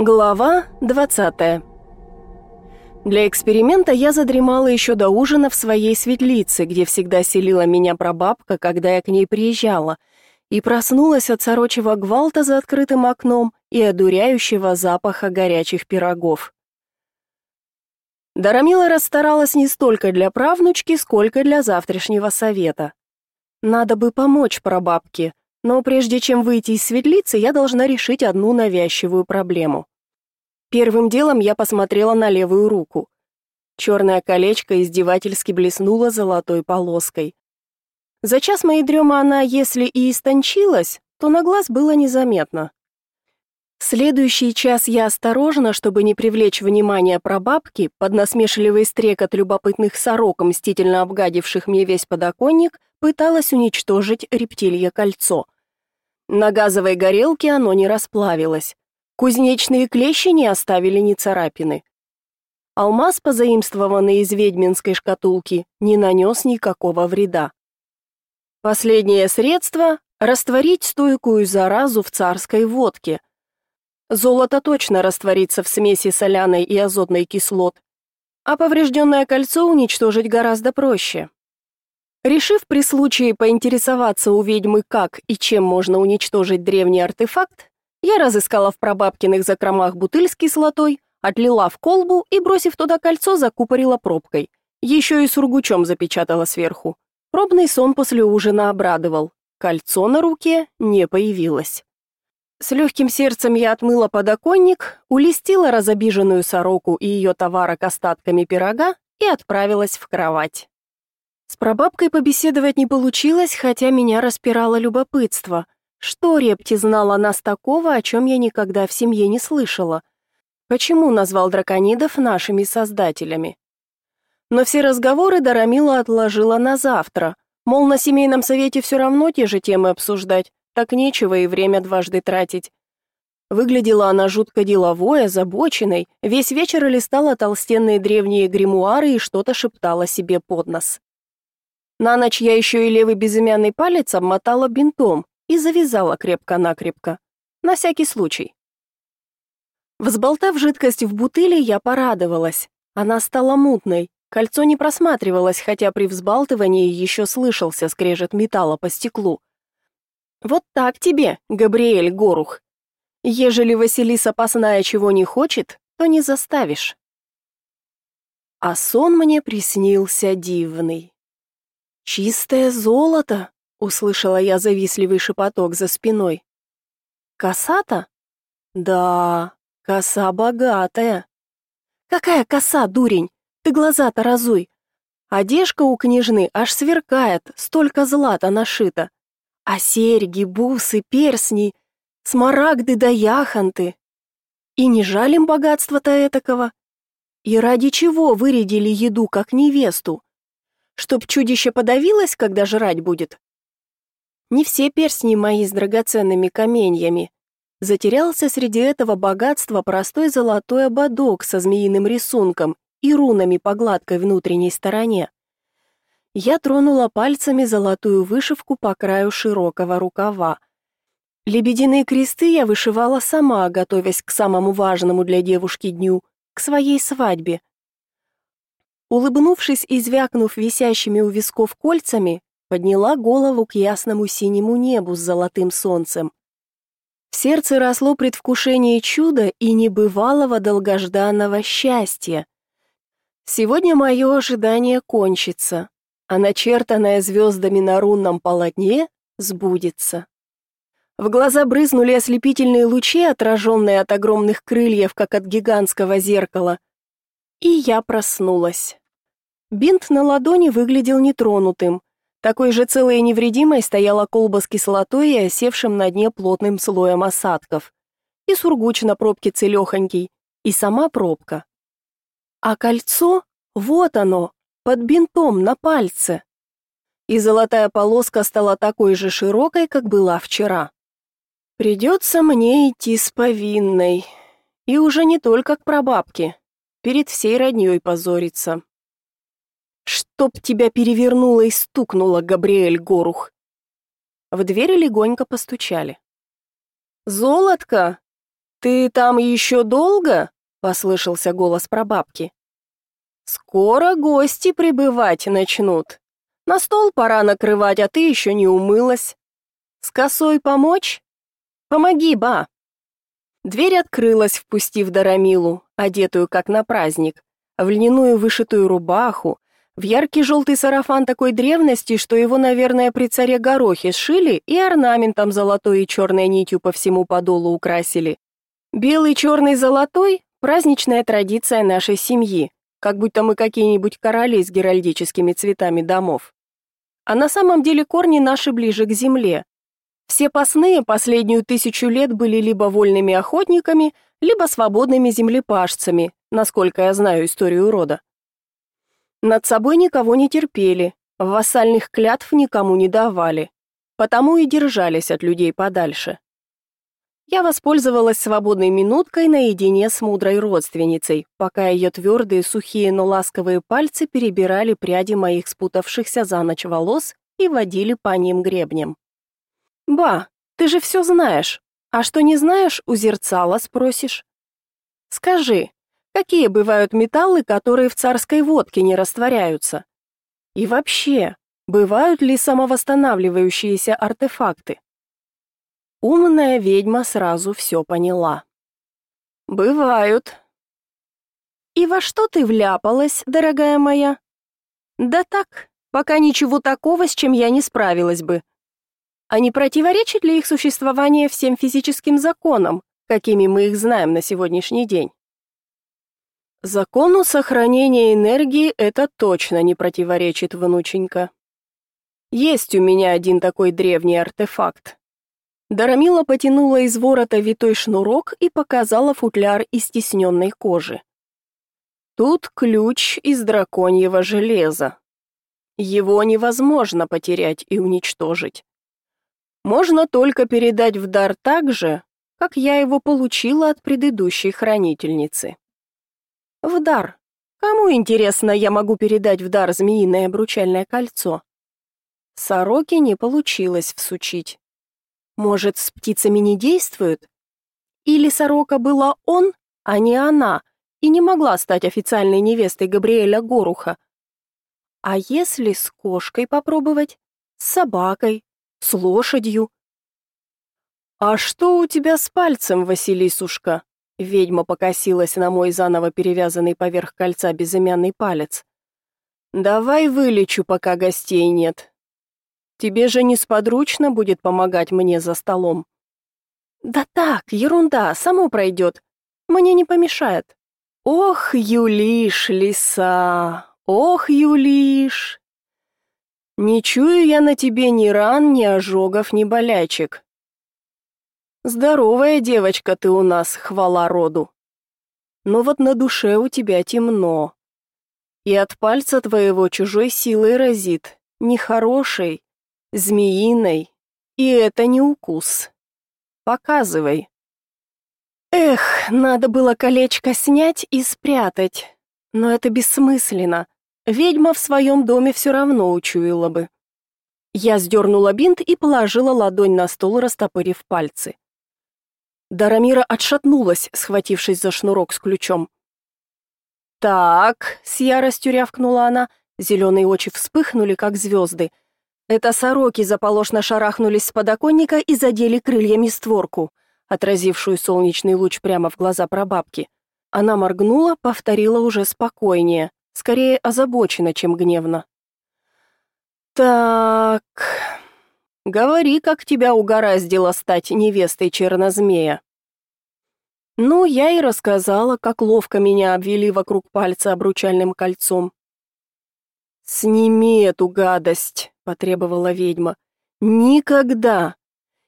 Глава 20. Для эксперимента я задремала еще до ужина в своей светлице, где всегда селила меня прабабка, когда я к ней приезжала, и проснулась от сорочего гвалта за открытым окном и одуряющего запаха горячих пирогов. Дарамила расстаралась не столько для правнучки, сколько для завтрашнего совета. Надо бы помочь прабабке, но прежде чем выйти из светлицы, я должна решить одну навязчивую проблему. Первым делом я посмотрела на левую руку. Черное колечко издевательски блеснуло золотой полоской. За час моей дремы она, если и истончилась, то на глаз было незаметно. Следующий час я осторожно, чтобы не привлечь внимание прабабки, под насмешливый стрекот любопытных сорок, мстительно обгадивших мне весь подоконник, пыталась уничтожить рептилье кольцо. На газовой горелке оно не расплавилось. Кузнечные клещи не оставили ни царапины. Алмаз, позаимствованный из ведьминской шкатулки, не нанес никакого вреда. Последнее средство – растворить стойкую заразу в царской водке. Золото точно растворится в смеси соляной и азотной кислот, а поврежденное кольцо уничтожить гораздо проще. Решив при случае поинтересоваться у ведьмы, как и чем можно уничтожить древний артефакт, я разыскала в прабабкиных закромах бутыль с кислотой, отлила в колбу и, бросив туда кольцо, закупорила пробкой. Еще и сургучом запечатала сверху. Пробный сон после ужина обрадовал. Кольцо на руке не появилось. С легким сердцем я отмыла подоконник, улистила разобиженную сороку и ее товарок остатками пирога и отправилась в кровать. С прабабкой побеседовать не получилось, хотя меня распирало любопытство — что Репти знал о нас такого, о чем я никогда в семье не слышала? Почему назвал драконидов нашими создателями? Но все разговоры Дарамила отложила на завтра. Мол, на семейном совете все равно те же темы обсуждать, так нечего и время дважды тратить. Выглядела она жутко деловой, озабоченной, весь вечер листала толстенные древние гримуары и что-то шептала себе под нос. На ночь я еще и левый безымянный палец обмотала бинтом, и завязала крепко-накрепко, на всякий случай. Взболтав жидкость в бутыле, я порадовалась. Она стала мутной, кольцо не просматривалось, хотя при взбалтывании еще слышался скрежет металла по стеклу. «Вот так тебе, Габриэль Горух. Ежели Василиса Пасная чего не хочет, то не заставишь». А сон мне приснился дивный. Чистое золото, Услышала я завистливый шепоток за спиной. Косата? «Да, коса богатая». «Какая коса, дурень? Ты глаза-то разуй. Одежка у княжны аж сверкает, столько злата нашито. А серьги, бусы, персни, смарагды да яханты. И не жалим богатства-то этакого. И ради чего вырядили еду как невесту? Чтоб чудище подавилось, когда жрать будет? Не все перстни мои с драгоценными каменьями. Затерялся среди этого богатства простой золотой ободок со змеиным рисунком и рунами по гладкой внутренней стороне. Я тронула пальцами золотую вышивку по краю широкого рукава. Лебединые кресты я вышивала сама, готовясь к самому важному для девушки дню, к своей свадьбе. Улыбнувшись и звякнув висящими у висков кольцами, подняла голову к ясному синему небу с золотым солнцем. В сердце росло предвкушение чуда и небывалого долгожданного счастья. Сегодня мое ожидание кончится, а начертанное звездами на рунном полотне сбудется. В глаза брызнули ослепительные лучи, отраженные от огромных крыльев, как от гигантского зеркала. И я проснулась. Бинт на ладони выглядел нетронутым. Такой же целой и невредимой стояла колба с кислотой и осевшим на дне плотным слоем осадков. И сургуч на пробке целехонький, и сама пробка. А кольцо, вот оно, под бинтом на пальце. И золотая полоска стала такой же широкой, как была вчера. Придется мне идти с повинной. И уже не только к прабабке. Перед всей родней позориться чтоб тебя перевернуло и стукнуло, Габриэль Горух!» В двери легонько постучали. «Золотко, ты там еще долго?» — послышался голос прабабки. «Скоро гости прибывать начнут. На стол пора накрывать, а ты еще не умылась. С косой помочь? Помоги, ба!» Дверь открылась, впустив Дарамилу, одетую как на праздник, в льняную вышитую рубаху, в яркий желтый сарафан такой древности, что его, наверное, при царе Горохе сшили и орнаментом золотой и черной нитью по всему подолу украсили. Белый, черный, золотой – праздничная традиция нашей семьи, как будто мы какие-нибудь короли с геральдическими цветами домов. А на самом деле корни наши ближе к земле. Все пасные последнюю тысячу лет были либо вольными охотниками, либо свободными землепашцами, насколько я знаю историю рода. Над собой никого не терпели, вассальных клятв никому не давали, потому и держались от людей подальше. Я воспользовалась свободной минуткой наедине с мудрой родственницей, пока ее твердые, сухие, но ласковые пальцы перебирали пряди моих спутавшихся за ночь волос и водили по ним гребнем. «Ба, ты же все знаешь. А что не знаешь, у зерцала спросишь?» «Скажи, Какие бывают металлы, которые в царской водке не растворяются? И вообще, бывают ли самовосстанавливающиеся артефакты? Умная ведьма сразу все поняла. Бывают. И во что ты вляпалась, дорогая моя? Да так, пока ничего такого, с чем я не справилась бы. А не противоречит ли их существование всем физическим законам, какими мы их знаем на сегодняшний день? Закону сохранения энергии это точно не противоречит, внученька. Есть у меня один такой древний артефакт. Дарамила потянула из ворота витой шнурок и показала футляр из стесненной кожи. Тут ключ из драконьего железа. Его невозможно потерять и уничтожить. Можно только передать в дар так же, как я его получила от предыдущей хранительницы в дар. Кому, интересно, я могу передать в дар змеиное обручальное кольцо? Сороке не получилось всучить. Может, с птицами не действуют? Или сорока была он, а не она, и не могла стать официальной невестой Габриэля Горуха? А если с кошкой попробовать? С собакой? С лошадью? А что у тебя с пальцем, Василисушка? Ведьма покосилась на мой заново перевязанный поверх кольца безымянный палец. «Давай вылечу, пока гостей нет. Тебе же несподручно будет помогать мне за столом». «Да так, ерунда, само пройдет. Мне не помешает». «Ох, Юлиш, лиса! Ох, Юлиш!» «Не чую я на тебе ни ран, ни ожогов, ни болячек. Здоровая девочка ты у нас, хвала роду. Но вот на душе у тебя темно. И от пальца твоего чужой силой разит, нехорошей, змеиной. И это не укус. Показывай. Эх, надо было колечко снять и спрятать. Но это бессмысленно. Ведьма в своем доме все равно учуяла бы. Я сдернула бинт и положила ладонь на стол, растопырив пальцы. Дарамира отшатнулась, схватившись за шнурок с ключом. «Так», — с яростью рявкнула она, зеленые очи вспыхнули, как звезды. Это сороки заполошно шарахнулись с подоконника и задели крыльями створку, отразившую солнечный луч прямо в глаза прабабки. Она моргнула, повторила уже спокойнее, скорее озабоченно, чем гневно. «Так...» Говори, как тебя угораздило стать невестой чернозмея». Ну, я и рассказала, как ловко меня обвели вокруг пальца обручальным кольцом. «Сними эту гадость», — потребовала ведьма. «Никогда,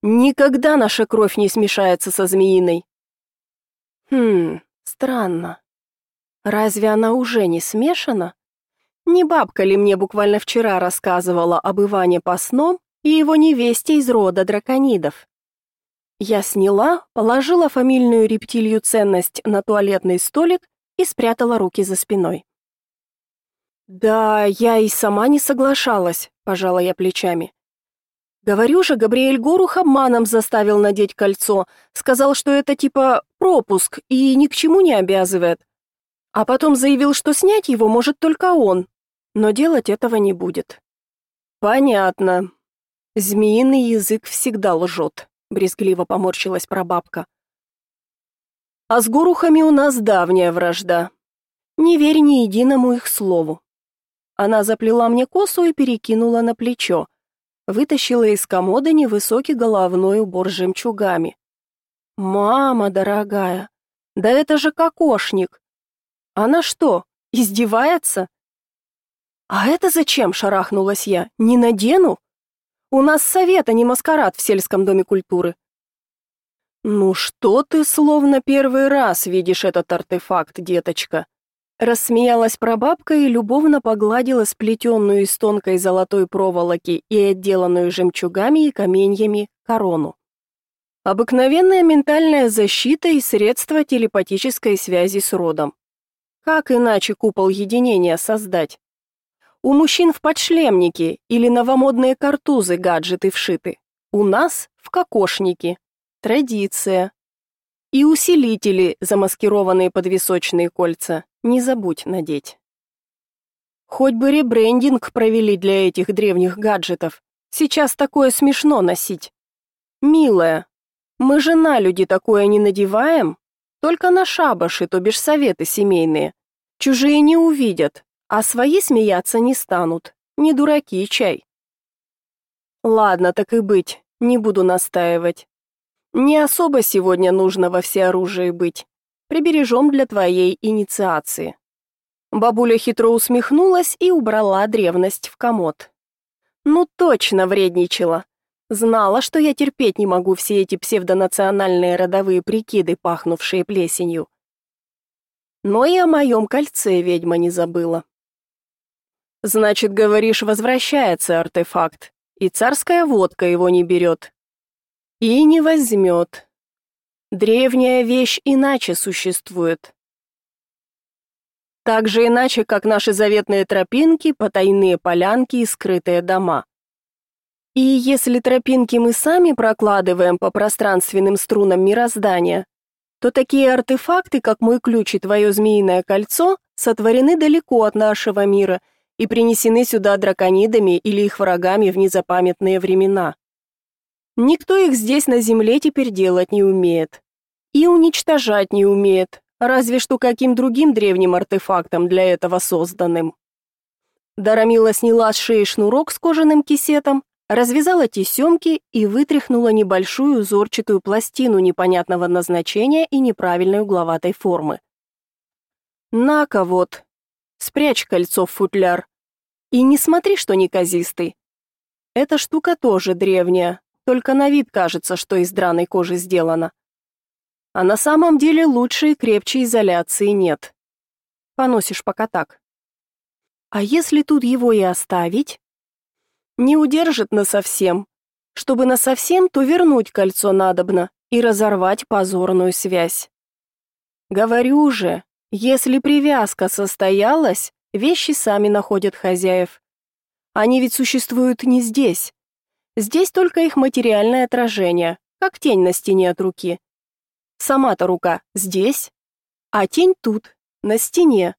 никогда наша кровь не смешается со змеиной». «Хм, странно. Разве она уже не смешана?» Не бабка ли мне буквально вчера рассказывала об Иване по сном и его невесте из рода драконидов. Я сняла, положила фамильную рептилью ценность на туалетный столик и спрятала руки за спиной. «Да, я и сама не соглашалась», — пожала я плечами. «Говорю же, Габриэль Горух обманом заставил надеть кольцо, сказал, что это типа пропуск и ни к чему не обязывает. А потом заявил, что снять его может только он, но делать этого не будет». «Понятно», «Змеиный язык всегда лжет», — брезгливо поморщилась прабабка. «А с горухами у нас давняя вражда. Не верь ни единому их слову». Она заплела мне косу и перекинула на плечо. Вытащила из комода невысокий головной убор с жемчугами. «Мама дорогая, да это же кокошник! Она что, издевается?» «А это зачем?» — шарахнулась я. «Не надену?» У нас совет, а не маскарад в сельском доме культуры. Ну что ты словно первый раз видишь этот артефакт, деточка? Рассмеялась прабабка и любовно погладила сплетенную из тонкой золотой проволоки и отделанную жемчугами и каменьями корону. Обыкновенная ментальная защита и средство телепатической связи с родом. Как иначе купол единения создать? У мужчин в подшлемники или новомодные картузы гаджеты вшиты. У нас в кокошники. Традиция. И усилители, замаскированные под височные кольца, не забудь надеть. Хоть бы ребрендинг провели для этих древних гаджетов. Сейчас такое смешно носить. Милая, мы же на люди такое не надеваем, только на шабаши, то бишь советы семейные. Чужие не увидят, а свои смеяться не станут. Не дураки, чай. Ладно, так и быть, не буду настаивать. Не особо сегодня нужно во всеоружии быть. Прибережем для твоей инициации. Бабуля хитро усмехнулась и убрала древность в комод. Ну точно вредничала. Знала, что я терпеть не могу все эти псевдонациональные родовые прикиды, пахнувшие плесенью. Но и о моем кольце ведьма не забыла. Значит, говоришь, возвращается артефакт, и царская водка его не берет. И не возьмет. Древняя вещь иначе существует. Так же иначе, как наши заветные тропинки, потайные полянки и скрытые дома. И если тропинки мы сами прокладываем по пространственным струнам мироздания, то такие артефакты, как мой ключ и твое змеиное кольцо, сотворены далеко от нашего мира – и принесены сюда драконидами или их врагами в незапамятные времена. Никто их здесь на земле теперь делать не умеет. И уничтожать не умеет, разве что каким другим древним артефактом для этого созданным. Дарамила сняла с шеи шнурок с кожаным кисетом, развязала тесемки и вытряхнула небольшую узорчатую пластину непонятного назначения и неправильной угловатой формы. «На-ка вот! Спрячь кольцо в футляр!» И не смотри, что неказистый. Эта штука тоже древняя, только на вид кажется, что из драной кожи сделана. А на самом деле лучше и крепче изоляции нет. Поносишь пока так. А если тут его и оставить? Не удержит насовсем. Чтобы насовсем, то вернуть кольцо надобно и разорвать позорную связь. Говорю же, если привязка состоялась, Вещи сами находят хозяев. Они ведь существуют не здесь. Здесь только их материальное отражение, как тень на стене от руки. Сама-то рука здесь, а тень тут, на стене.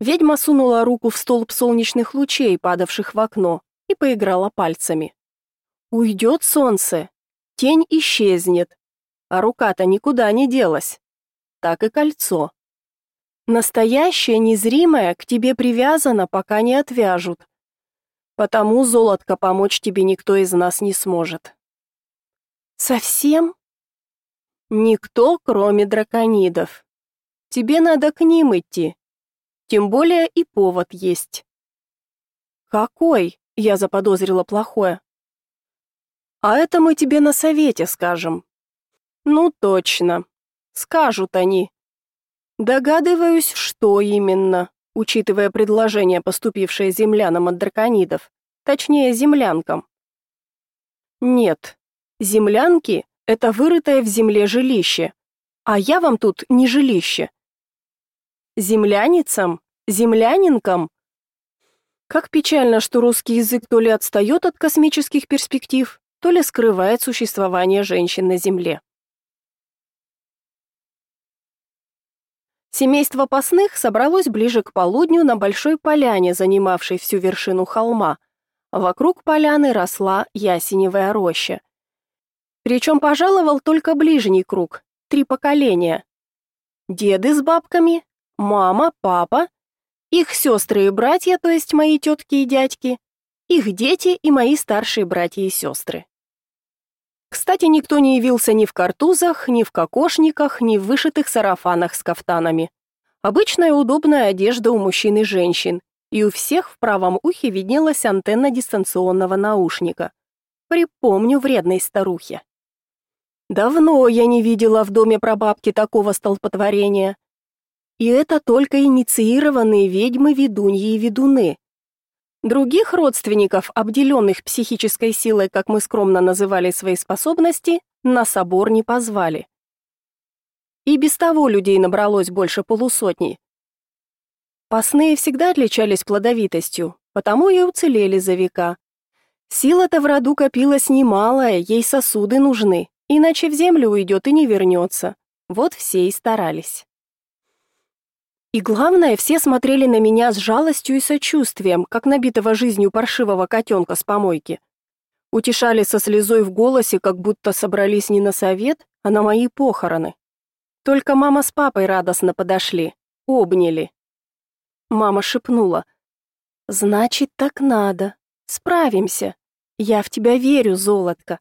Ведьма сунула руку в столб солнечных лучей, падавших в окно, и поиграла пальцами. Уйдет солнце, тень исчезнет, а рука-то никуда не делась. Так и кольцо. Настоящее незримое к тебе привязано, пока не отвяжут. Потому, золотко, помочь тебе никто из нас не сможет. Совсем? Никто, кроме драконидов. Тебе надо к ним идти. Тем более и повод есть. Какой? Я заподозрила плохое. А это мы тебе на совете скажем. Ну точно. Скажут они, Догадываюсь, что именно, учитывая предложение, поступившее землянам от драконидов, точнее, землянкам. Нет. Землянки это вырытое в земле жилище, а я вам тут не жилище. Землянницам, землянинкам как печально, что русский язык то ли отстает от космических перспектив, то ли скрывает существование женщин на Земле. Семейство посных собралось ближе к полудню на большой поляне, занимавшей всю вершину холма. Вокруг поляны росла ясеневая роща. Причем пожаловал только ближний круг, три поколения. Деды с бабками, мама, папа, их сестры и братья, то есть мои тетки и дядьки, их дети и мои старшие братья и сестры. Кстати, никто не явился ни в картузах, ни в кокошниках, ни в вышитых сарафанах с кафтанами. Обычная удобная одежда у мужчин и женщин, и у всех в правом ухе виднелась антенна дистанционного наушника. Припомню вредной старухе. Давно я не видела в доме прабабки такого столпотворения. И это только инициированные ведьмы, ведуньи и ведуны. Других родственников, обделенных психической силой, как мы скромно называли свои способности, на собор не позвали. И без того людей набралось больше полусотни. Пасные всегда отличались плодовитостью, потому и уцелели за века. Сила-то в роду копилась немалая, ей сосуды нужны, иначе в землю уйдет и не вернется. Вот все и старались. И главное, все смотрели на меня с жалостью и сочувствием, как набитого жизнью паршивого котенка с помойки. Утешали со слезой в голосе, как будто собрались не на совет, а на мои похороны. Только мама с папой радостно подошли, обняли. Мама шепнула. «Значит, так надо. Справимся. Я в тебя верю, золотко».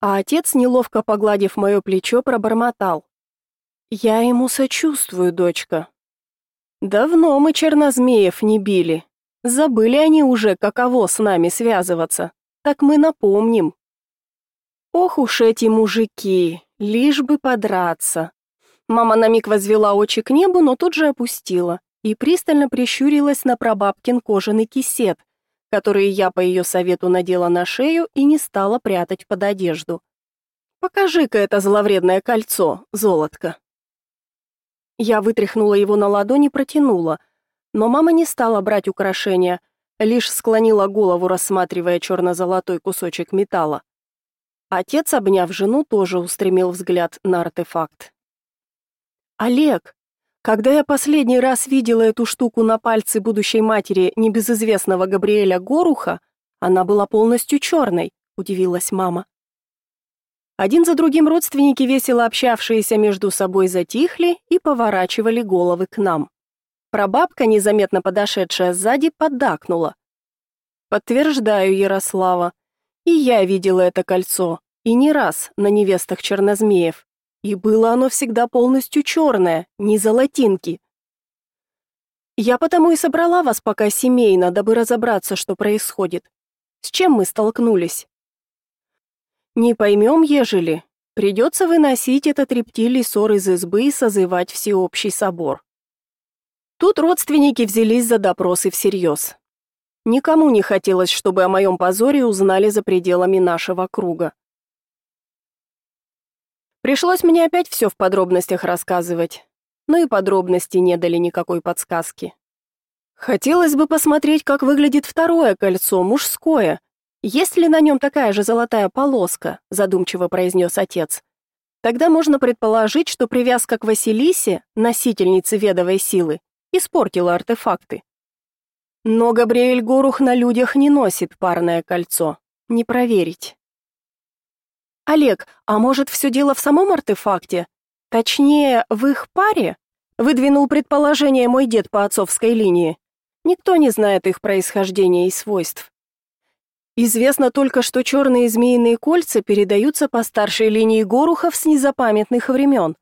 А отец, неловко погладив мое плечо, пробормотал. «Я ему сочувствую, дочка». Давно мы чернозмеев не били. Забыли они уже, каково с нами связываться. Так мы напомним. Ох уж эти мужики, лишь бы подраться. Мама на миг возвела очи к небу, но тут же опустила и пристально прищурилась на прабабкин кожаный кисет, который я по ее совету надела на шею и не стала прятать под одежду. «Покажи-ка это зловредное кольцо, золотко». Я вытряхнула его на ладони и протянула. Но мама не стала брать украшение, лишь склонила голову, рассматривая черно-золотой кусочек металла. Отец, обняв жену, тоже устремил взгляд на артефакт. «Олег, когда я последний раз видела эту штуку на пальце будущей матери небезызвестного Габриэля Горуха, она была полностью черной», — удивилась мама. Один за другим родственники, весело общавшиеся между собой, затихли и поворачивали головы к нам. Прабабка, незаметно подошедшая сзади, поддакнула. «Подтверждаю, Ярослава. И я видела это кольцо, и не раз на невестах чернозмеев. И было оно всегда полностью черное, не золотинки». «Я потому и собрала вас пока семейно, дабы разобраться, что происходит. С чем мы столкнулись?» Не поймем, ежели. Придется выносить этот рептилий ссор из избы и созывать всеобщий собор. Тут родственники взялись за допросы всерьез. Никому не хотелось, чтобы о моем позоре узнали за пределами нашего круга. Пришлось мне опять все в подробностях рассказывать, но и подробности не дали никакой подсказки. Хотелось бы посмотреть, как выглядит второе кольцо, мужское, «Есть ли на нем такая же золотая полоска?» – задумчиво произнес отец. «Тогда можно предположить, что привязка к Василисе, носительнице ведовой силы, испортила артефакты. Но Габриэль Горух на людях не носит парное кольцо. Не проверить». «Олег, а может, все дело в самом артефакте? Точнее, в их паре?» – выдвинул предположение мой дед по отцовской линии. Никто не знает их происхождения и свойств. Известно только, что черные змеиные кольца передаются по старшей линии Горухов с незапамятных времен,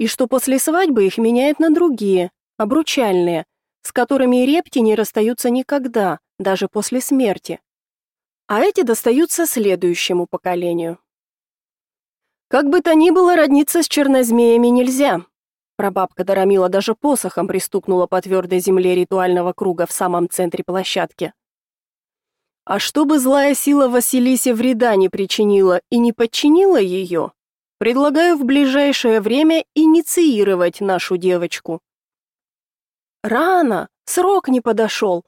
и что после свадьбы их меняют на другие, обручальные, с которыми репти не расстаются никогда, даже после смерти. А эти достаются следующему поколению. Как бы то ни было, родниться с чернозмеями нельзя. Прабабка Дарамила даже посохом пристукнула по твердой земле ритуального круга в самом центре площадки. А чтобы злая сила Василисе вреда не причинила и не подчинила ее, предлагаю в ближайшее время инициировать нашу девочку. Рано, срок не подошел,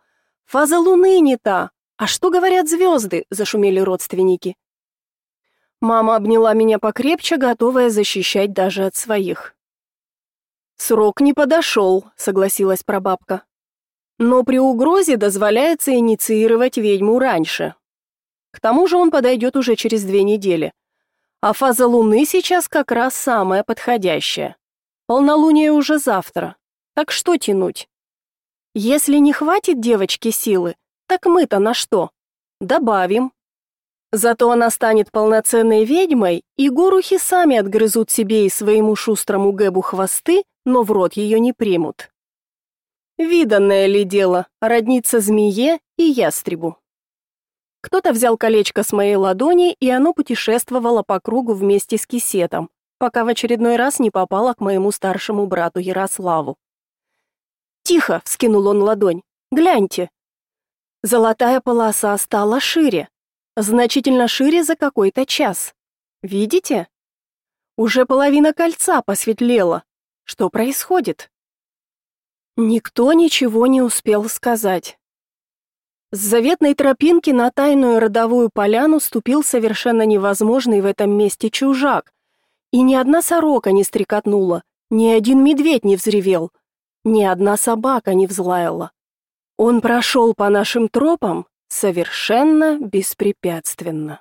фаза луны не та. А что говорят звезды? Зашумели родственники. Мама обняла меня покрепче, готовая защищать даже от своих. Срок не подошел, согласилась прабабка но при угрозе дозволяется инициировать ведьму раньше. К тому же он подойдет уже через две недели. А фаза Луны сейчас как раз самая подходящая. Полнолуние уже завтра. Так что тянуть? Если не хватит девочки силы, так мы-то на что? Добавим. Зато она станет полноценной ведьмой, и горухи сами отгрызут себе и своему шустрому Гэбу хвосты, но в рот ее не примут. Виданное ли дело родница змее и ястребу? Кто-то взял колечко с моей ладони, и оно путешествовало по кругу вместе с кисетом, пока в очередной раз не попало к моему старшему брату Ярославу. «Тихо!» — вскинул он ладонь. «Гляньте!» Золотая полоса стала шире, значительно шире за какой-то час. Видите? Уже половина кольца посветлела. Что происходит? Никто ничего не успел сказать. С заветной тропинки на тайную родовую поляну ступил совершенно невозможный в этом месте чужак. И ни одна сорока не стрекотнула, ни один медведь не взревел, ни одна собака не взлаяла. Он прошел по нашим тропам совершенно беспрепятственно.